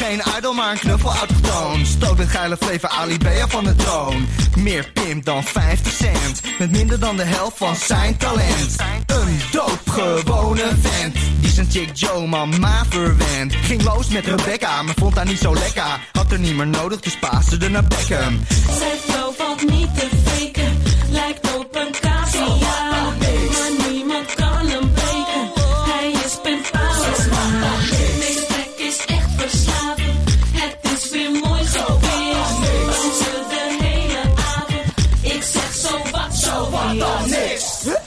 Geen idol, maar een knuffel autochtoon. Stoot het geile flavor Ali van de troon. Meer pimp dan 50 cent. Met minder dan de helft van zijn talent. Een doopgewone vent. Die zijn chick Joe mama verwend. Ging los met Rebecca, maar vond haar niet zo lekker. Had er niet meer nodig, dus paasde er naar Beckham. Zij flow valt niet te faken. Lijkt op een Novata Mix.